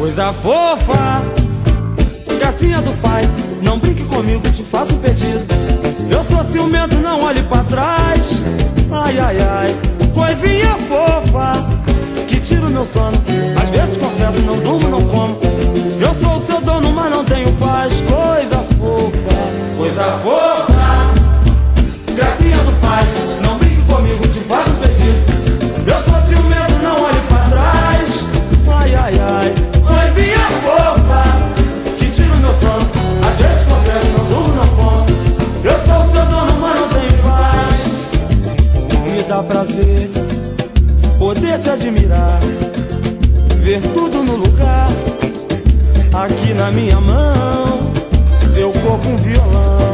Coisa fofa. Casinha do pai Não brinque comigo, te faço um pedido. Eu sou ciumento, não olhe pra trás. Ai, ai, ai Coisinha fofa Que tira o meu sono. Às vezes confesso, não durmo, não como. Eu sou o seu dono, mas não tenho poder te admirar, ver tudo no lugar, aqui na minha mão, seu corpo um violão.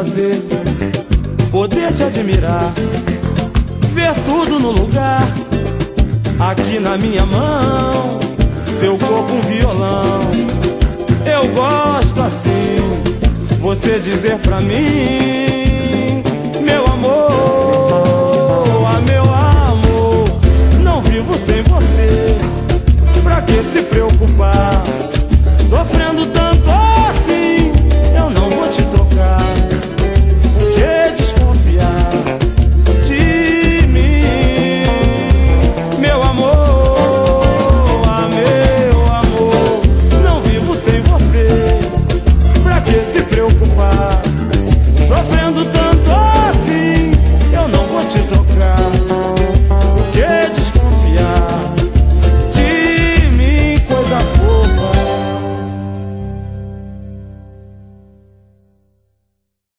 prazer poder te admirar, ver tudo no lugar, aqui na minha mão, seu corpo um violão. Eu gosto assim, você dizer pra mim, meu amor.